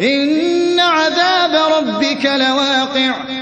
إِنَّ عَذَابَ رَبِّكَ لَوَاقِعٌ